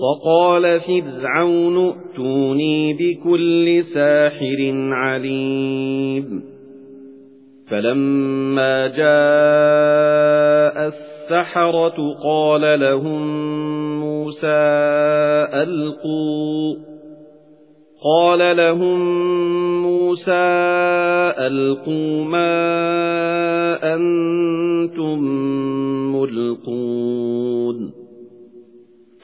وَقَالَ فِرْعَوْنُ ائْتُونِي بِكُلِّ سَاحِرٍ عَلِيمٍ. فَلَمَّا جَاءَ السَّحَرَةُ قَالَ لَهُم مُوسَى أَلْقُوا. قَالَ لَهُم مُوسَى أَلْقُوا مَا أَنتُم مُلْقُونَ.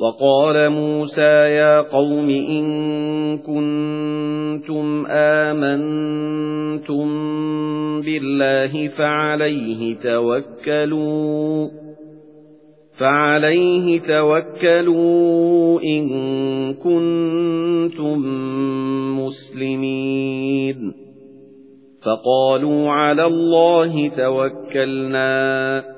وَقَالَ مُوسَى يَا قَوْمِ إِن كُنتُمْ آمَنتُم بِاللَّهِ فَعَلَيْهِ تَوَكَّلُوا فَعَلَيْهِ تَوَكَّلُوا إِن كُنتُم مُّسْلِمِينَ. فَقَالُوا عَلَى اللَّهِ تَوَكَّلْنَا.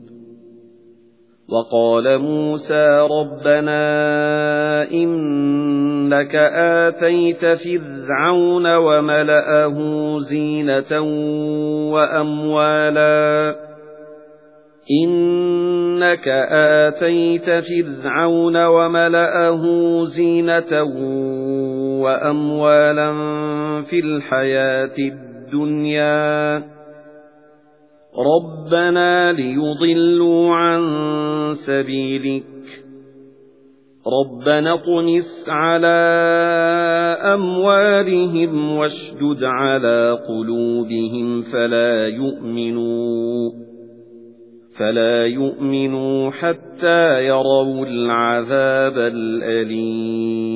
وَقَالَ مُوسَى رَبَّنَا إِنَّكَ آتَيْتَ فِرْعَوْنَ وَمَلَأَهُ زِينَةً وَأَمْوَالًا. إِنَّكَ آتَيْتَ فِرْعَوْنَ وَمَلَأَهُ زِينَةً وَأَمْوَالًا فِي الْحَيَاةِ الدُّنْيَا. رَبَّنَا لِيُضِلُّوا عَن سَبِيلِكَ. رَبَّنَا اطْمِسْ عَلَى أَمْوَالِهِمْ وَاشْدُدْ عَلَى قُلُوبِهِمْ فَلَا يُؤْمِنُوا فَلَا يُؤْمِنُوا حَتَّى يَرَوْا الْعَذَابَ الْأَلِيمَ.